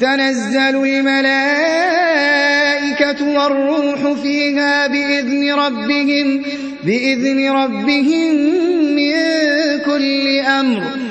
تنزل الملائكة والروح فيها بإذن ربهم, بإذن ربهم من كل أمر.